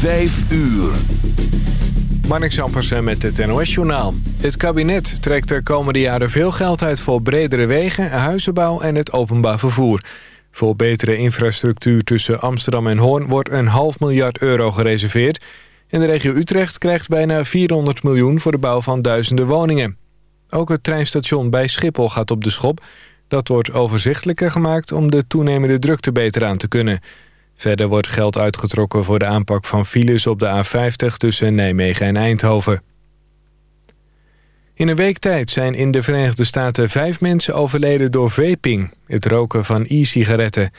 Vijf uur. Marnix Ampersen met het NOS-journaal. Het kabinet trekt de komende jaren veel geld uit voor bredere wegen, huizenbouw en het openbaar vervoer. Voor betere infrastructuur tussen Amsterdam en Hoorn wordt een half miljard euro gereserveerd. En de regio Utrecht krijgt bijna 400 miljoen voor de bouw van duizenden woningen. Ook het treinstation bij Schiphol gaat op de schop. Dat wordt overzichtelijker gemaakt om de toenemende drukte beter aan te kunnen. Verder wordt geld uitgetrokken voor de aanpak van files op de A50 tussen Nijmegen en Eindhoven. In een week tijd zijn in de Verenigde Staten vijf mensen overleden door vaping, het roken van e-sigaretten.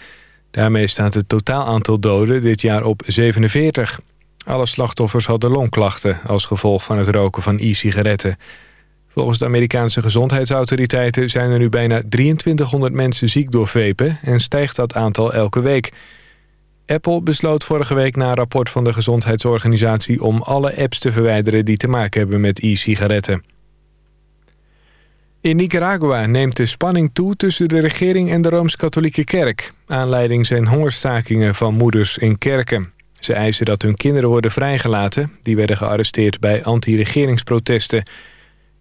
Daarmee staat het totaal aantal doden dit jaar op 47. Alle slachtoffers hadden longklachten als gevolg van het roken van e-sigaretten. Volgens de Amerikaanse gezondheidsautoriteiten zijn er nu bijna 2300 mensen ziek door vapen en stijgt dat aantal elke week. Apple besloot vorige week na rapport van de gezondheidsorganisatie om alle apps te verwijderen die te maken hebben met e-sigaretten. In Nicaragua neemt de spanning toe tussen de regering en de Rooms-Katholieke Kerk. Aanleiding zijn hongerstakingen van moeders in kerken. Ze eisen dat hun kinderen worden vrijgelaten. Die werden gearresteerd bij anti-regeringsprotesten.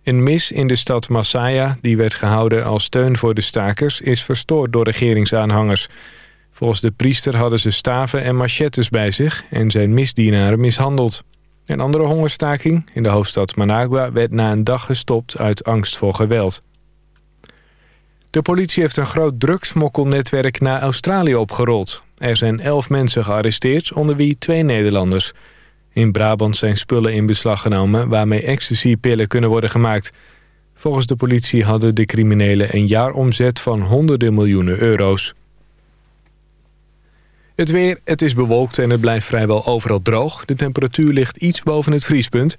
Een mis in de stad Masaya, die werd gehouden als steun voor de stakers... is verstoord door regeringsaanhangers. Volgens de priester hadden ze staven en machetes bij zich... en zijn misdienaren mishandeld. Een andere hongerstaking in de hoofdstad Managua werd na een dag gestopt uit angst voor geweld. De politie heeft een groot drugsmokkelnetwerk naar Australië opgerold. Er zijn elf mensen gearresteerd, onder wie twee Nederlanders. In Brabant zijn spullen in beslag genomen waarmee ecstasypillen kunnen worden gemaakt. Volgens de politie hadden de criminelen een jaaromzet van honderden miljoenen euro's. Het weer, het is bewolkt en het blijft vrijwel overal droog. De temperatuur ligt iets boven het vriespunt.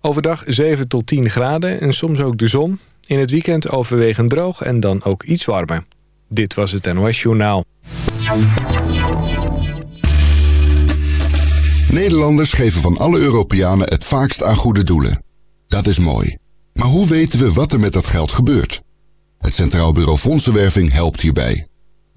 Overdag 7 tot 10 graden en soms ook de zon. In het weekend overwegend droog en dan ook iets warmer. Dit was het NOS Journaal. Nederlanders geven van alle Europeanen het vaakst aan goede doelen. Dat is mooi. Maar hoe weten we wat er met dat geld gebeurt? Het Centraal Bureau Fondsenwerving helpt hierbij.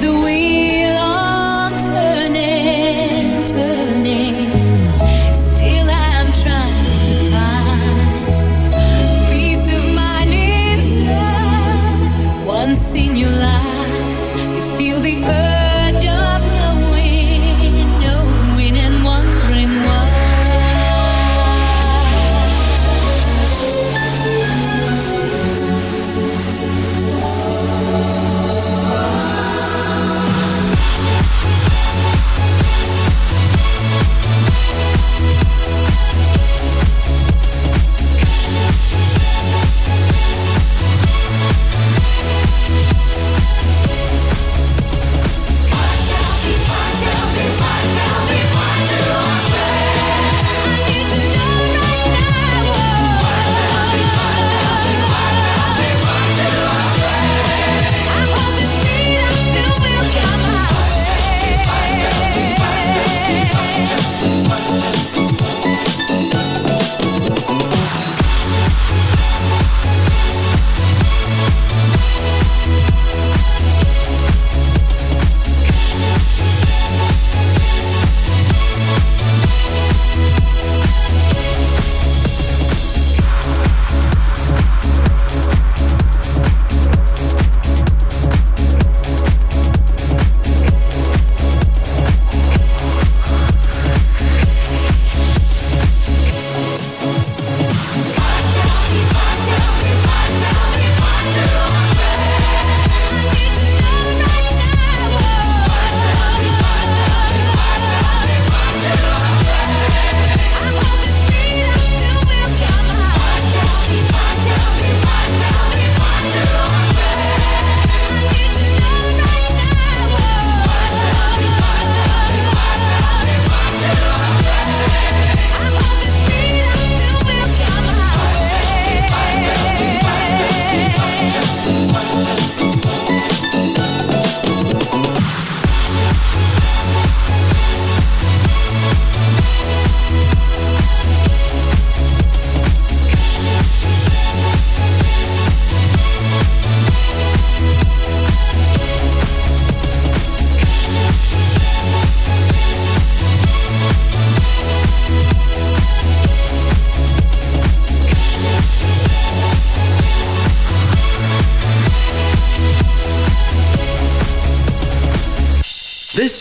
the wheel.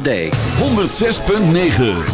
106.9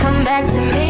come back to me.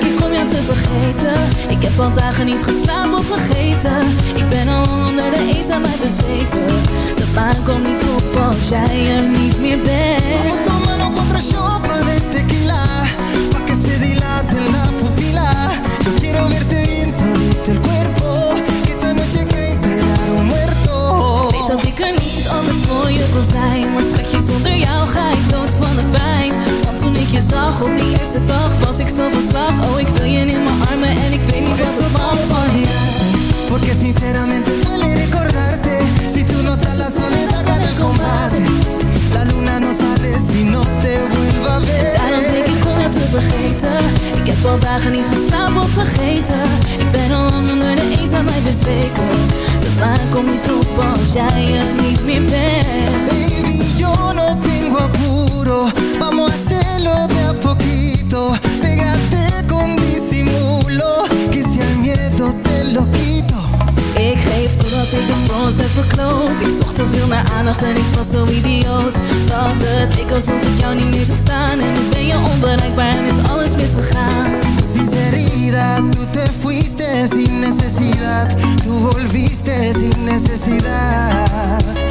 te vergeten. Ik heb al dagen niet geslapen of vergeten. Ik ben al onder de eenzaamheid bezweken. De maan komt niet op als jij er niet meer bent. Vamos tomando contra chopa de tequila? Pa' que se dilate la pupila Yo quiero verte bien todito el cuerpo. Que esta noche que enterar un muerto. Weet dat ik er niet altijd voor je kon zijn. Maar schatje, zonder jou ga ik dood van de pijn je zag op die eerste dag Was ik zo van slag. Oh, ik wil je in mijn armen En ik weet niet wat er van van je. Porque sinceramente duele recordarte. Si tú no estás la soledad gana el combate. La luna no sale si no te vuelva a ver. Daarom denk ik om jou te vergeten. Ik heb al dagen niet geslapen of vergeten. Ik ben al lang onder de eenzaamheid bezweken. De maan komt niet op als jij er niet meer bent. Baby, yo no tengo apuro. Vamos a hacerlo de a poquito Pégate con disimulo Que si al miedo te lo quito. Ik geef totdat ik het voor ons heb verkloot. Ik zocht te veel naar aandacht en ik was zo idioot. Dat het leek alsof ik jou niet meer zag staan. En nu ben je onbereikbaar en is alles misgegaan. Sinceridad, tú te fuiste sin necesidad. Tú volviste sin necesidad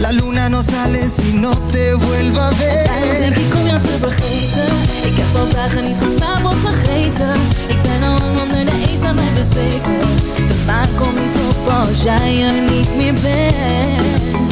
La luna no sale si no te vuelva a Daarom denk ver ik om jou te vergeten. Ik heb al dagen niet geslapen of vergeten Ik ben al onder de eenzaamheid bezweken. De maan komt niet op als jij er niet meer bent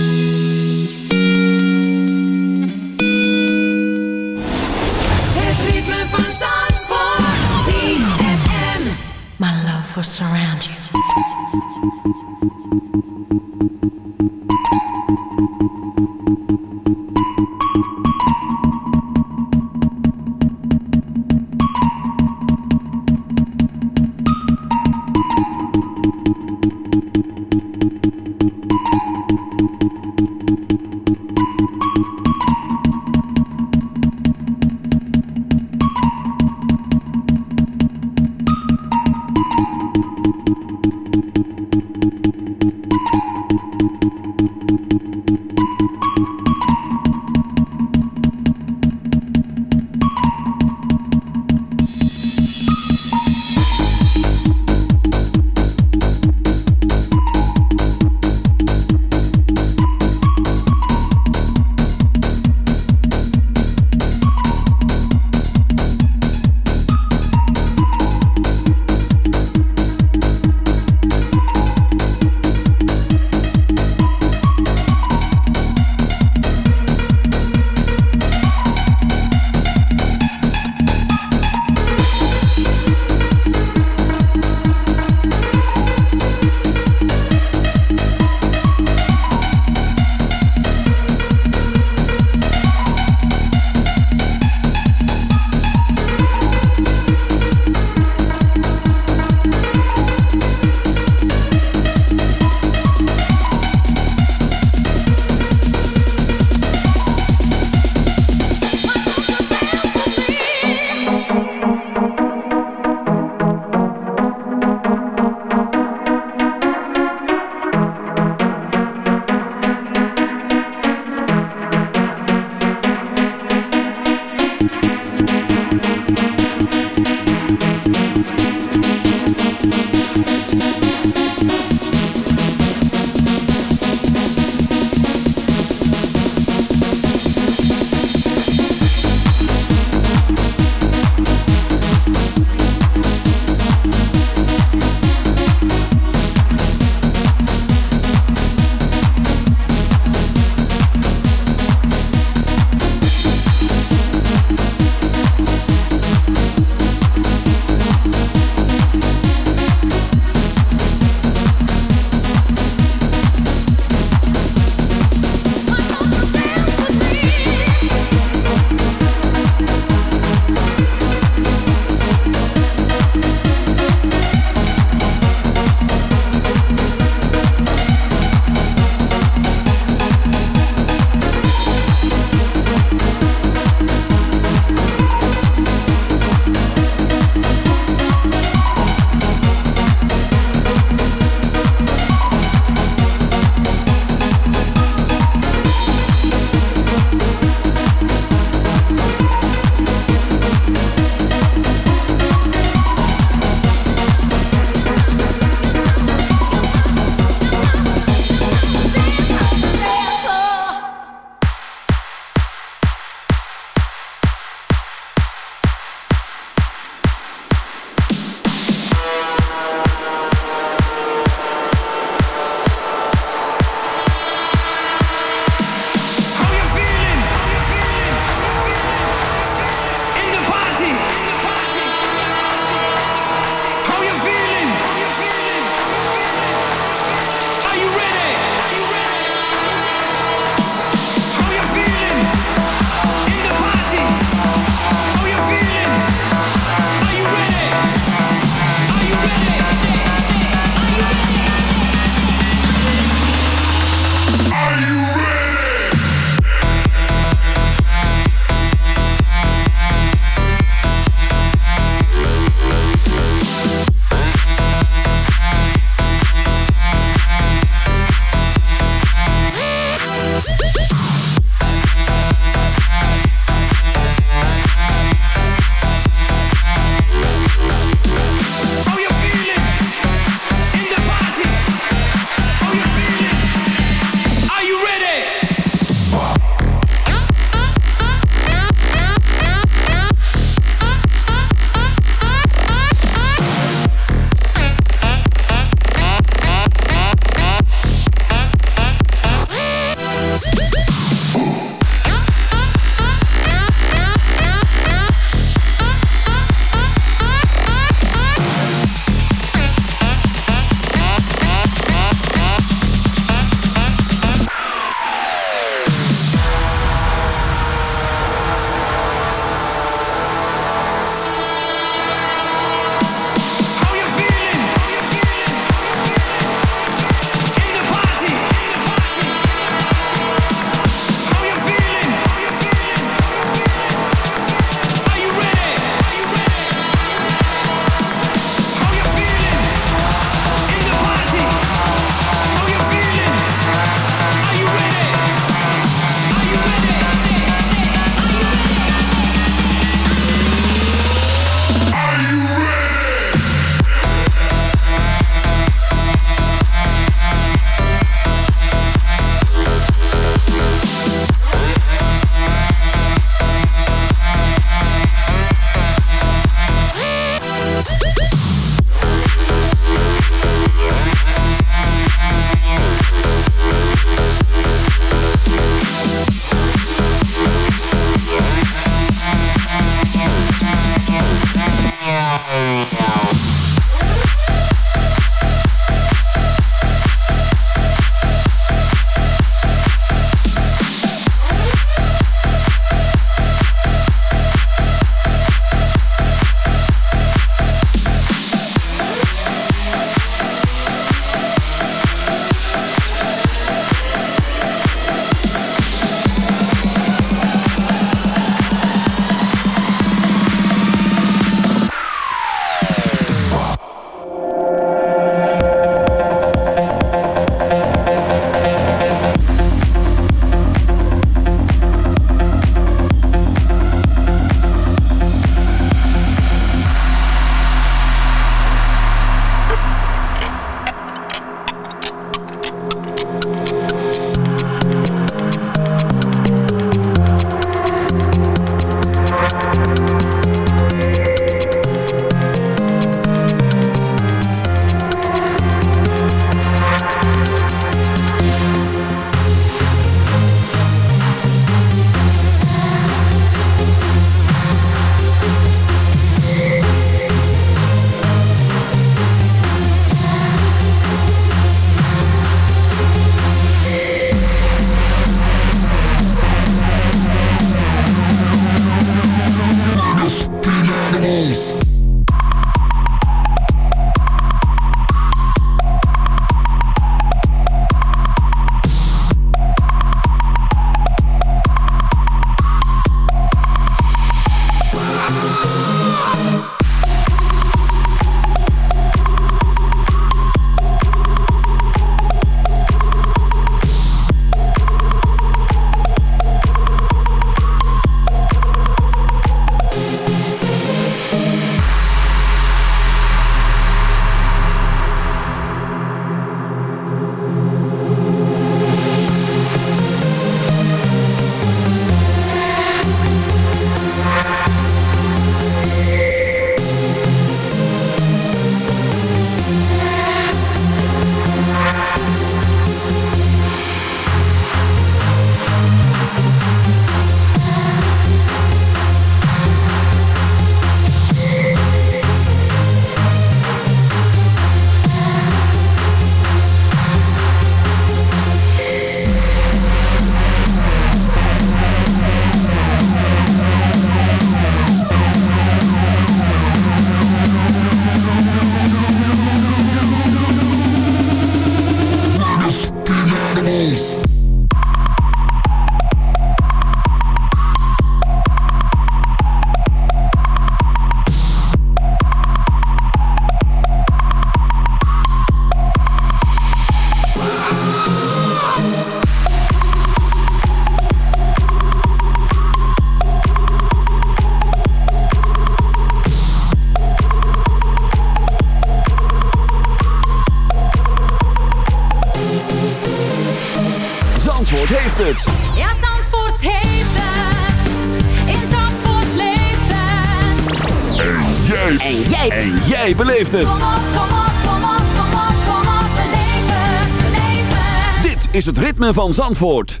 ritme van Zandvoort.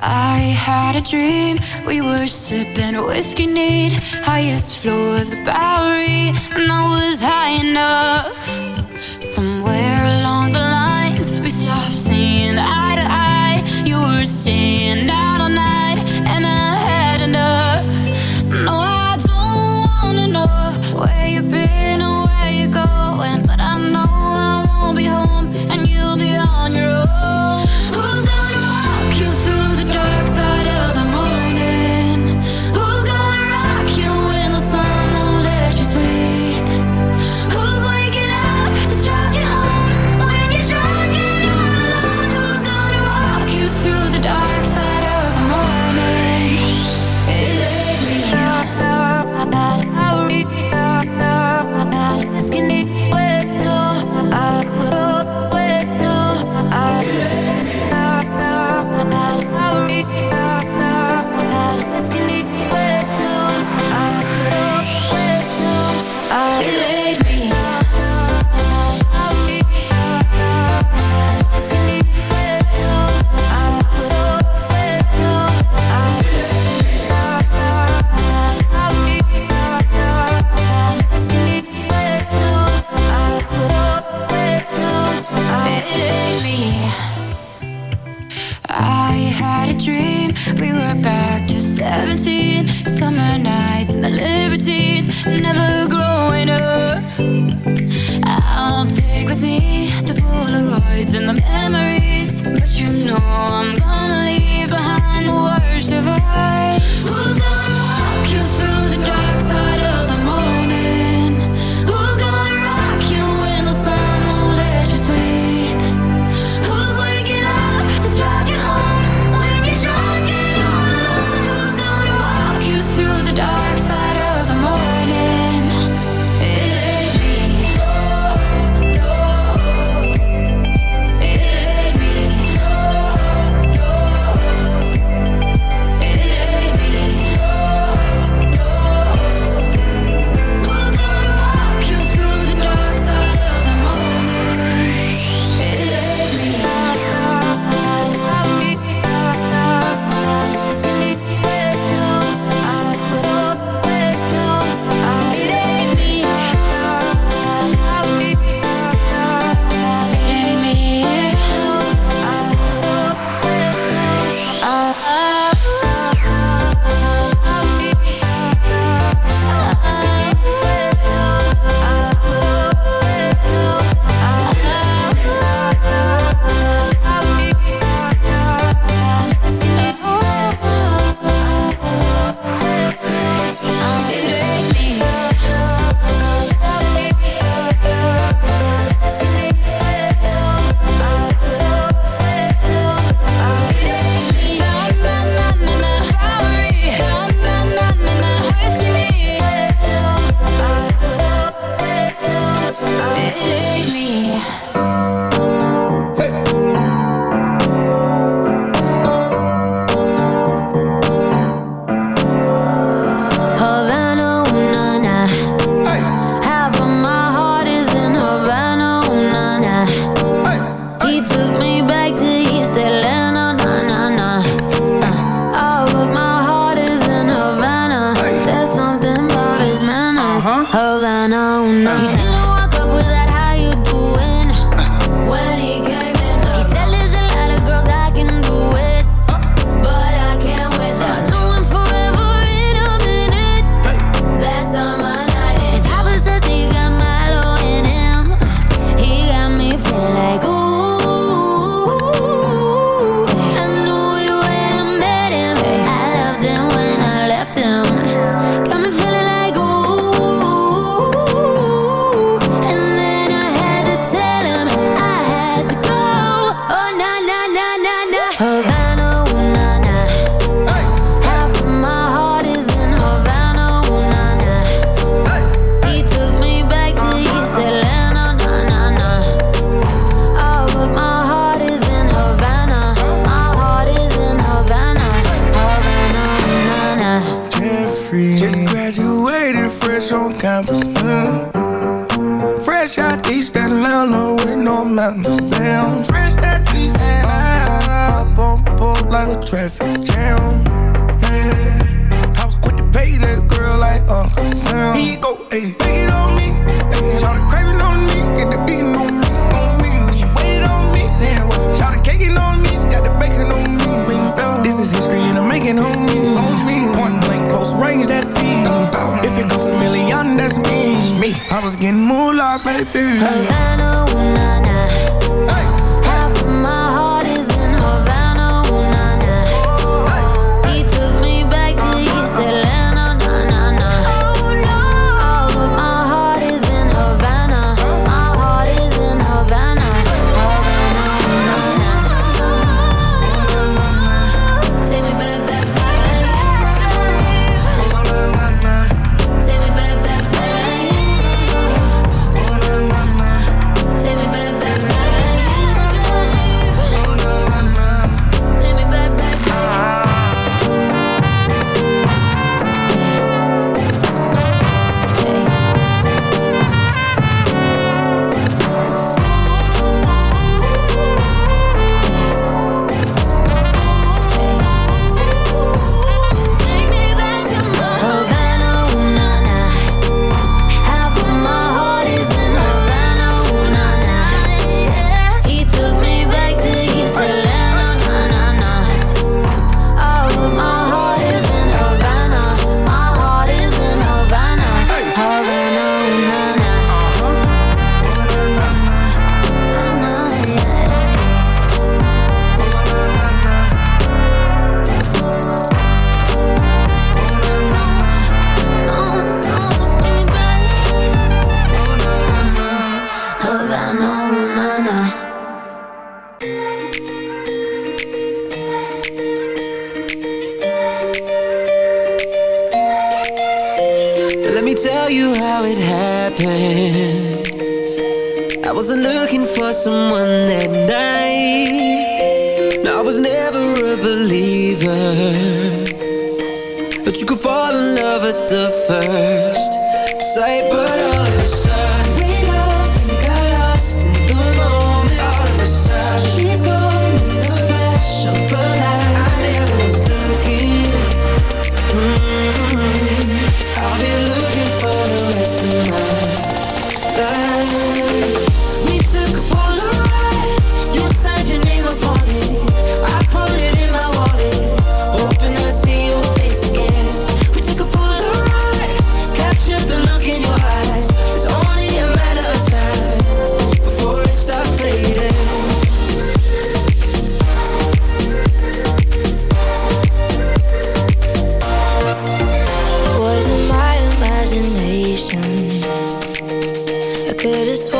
I had a dream, we were sipping whiskey neat Highest floor of the Bowery, and I was high enough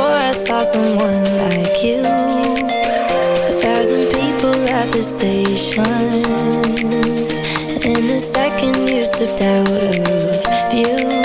I saw someone like you. A thousand people at the station. And in a second you slipped out of view.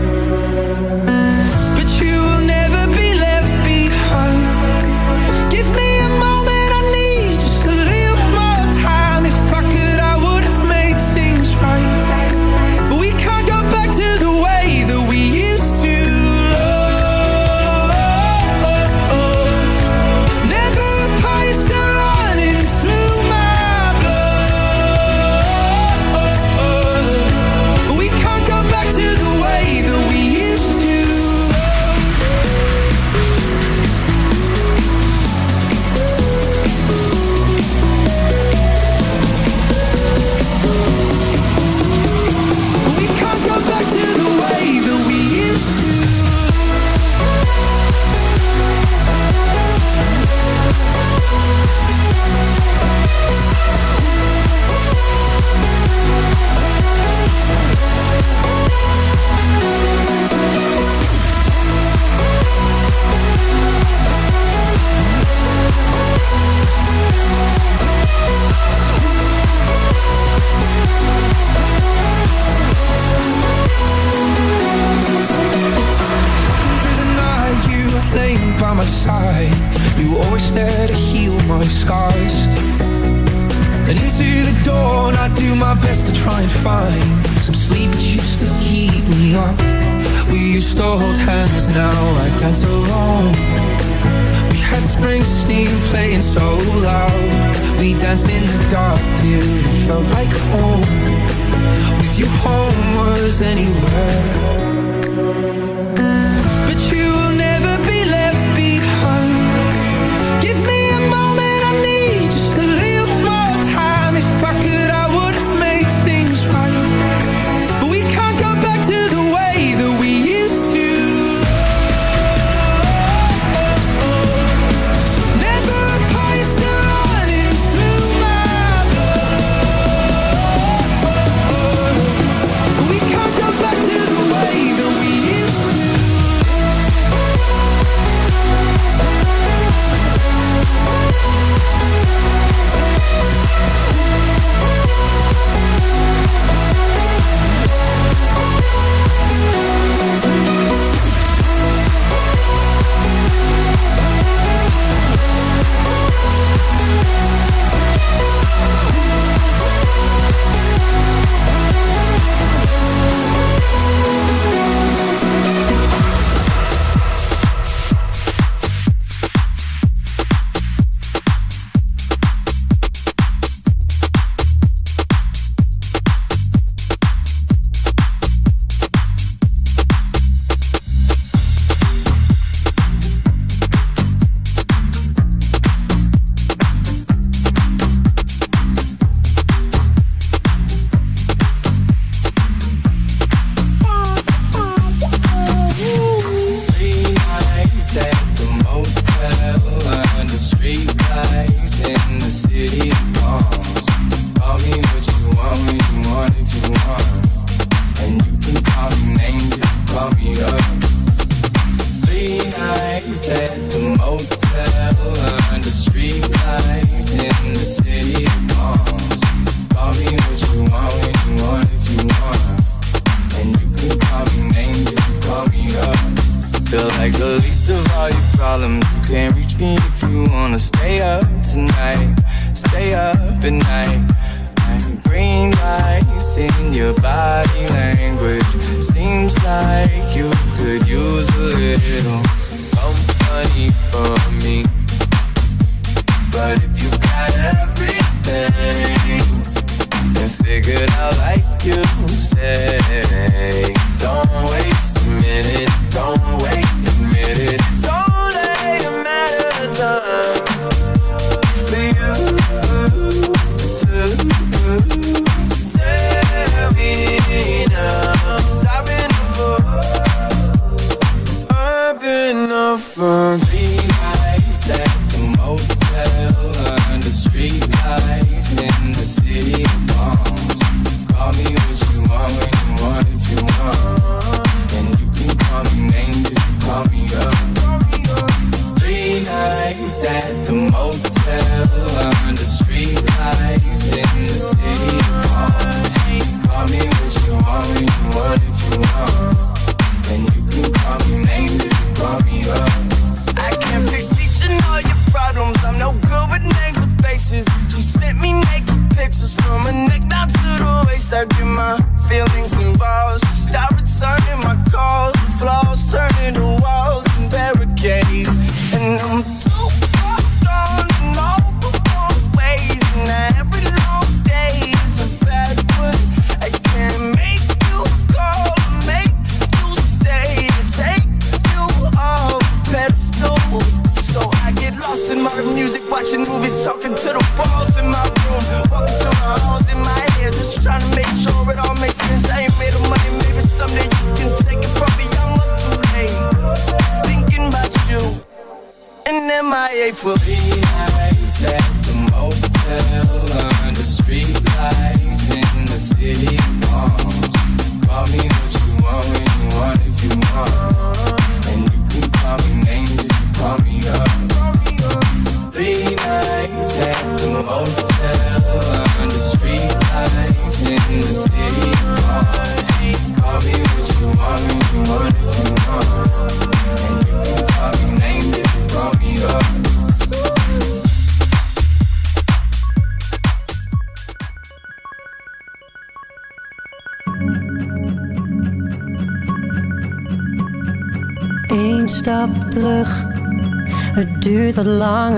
the most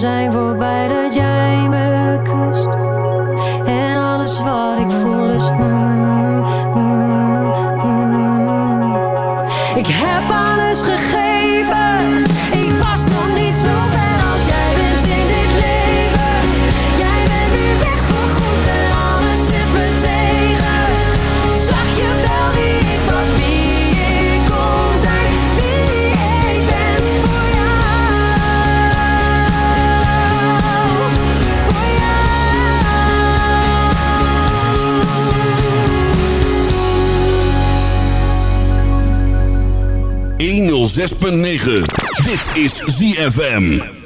zijn voor 106.9. Dit is ZFM.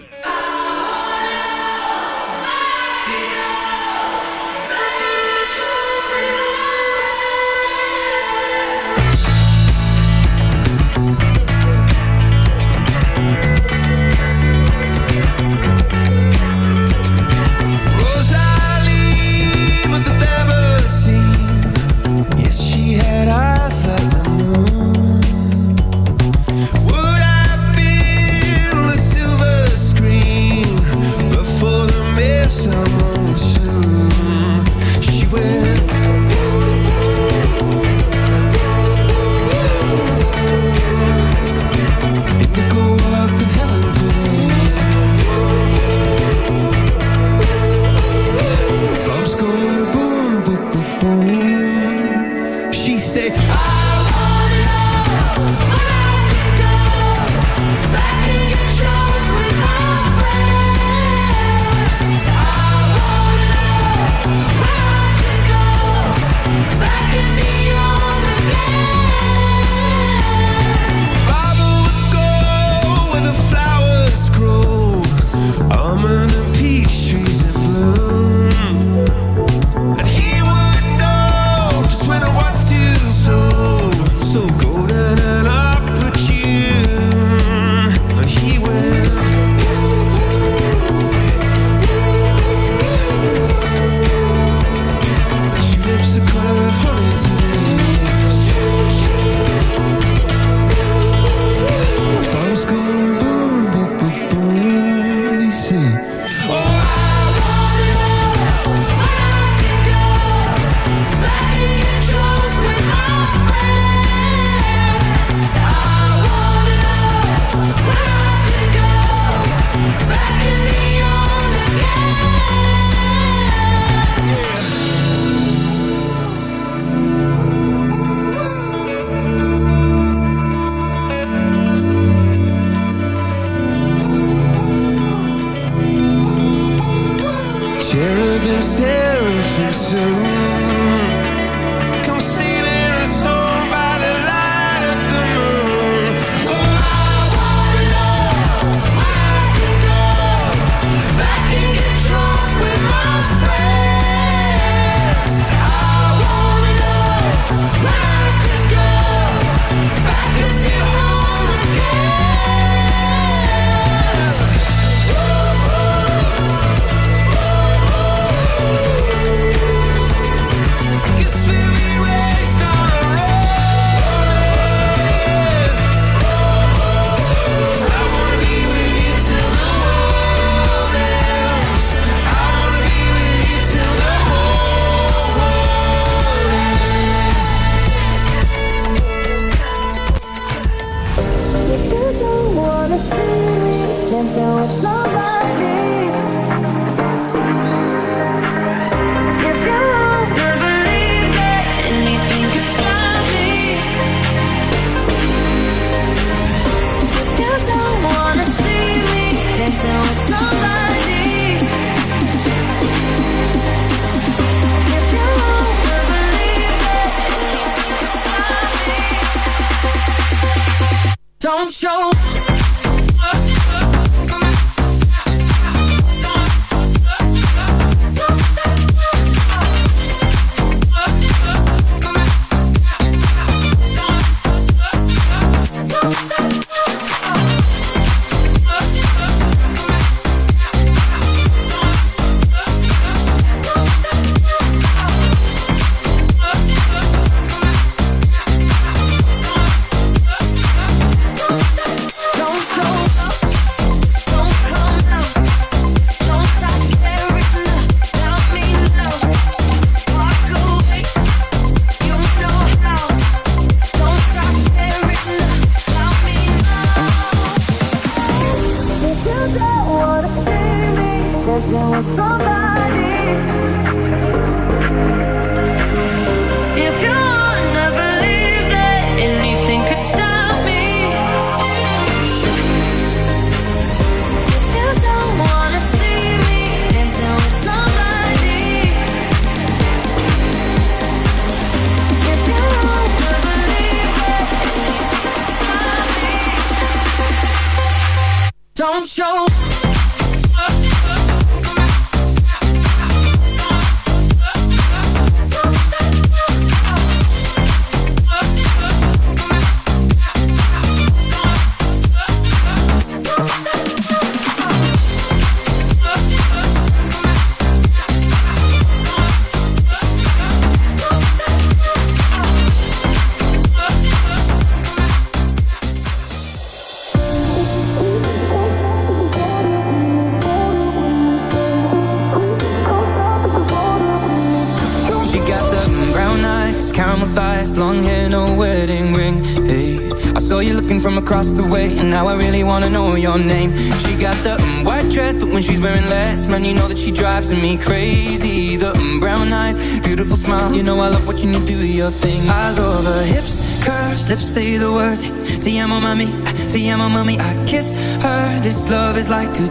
mommy, see I'm a mummy. I kiss her, this love is like a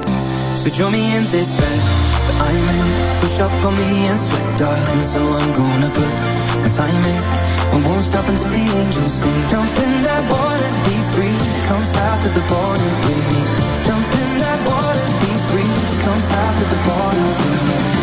So join me in this bed. That I'm in Push up on me and sweat, darling. So I'm gonna put my time in. I won't stop until the angels sing. Jump in that water, be free. Come south to the border with me. Jump in that water, be free. Come south to the border with me.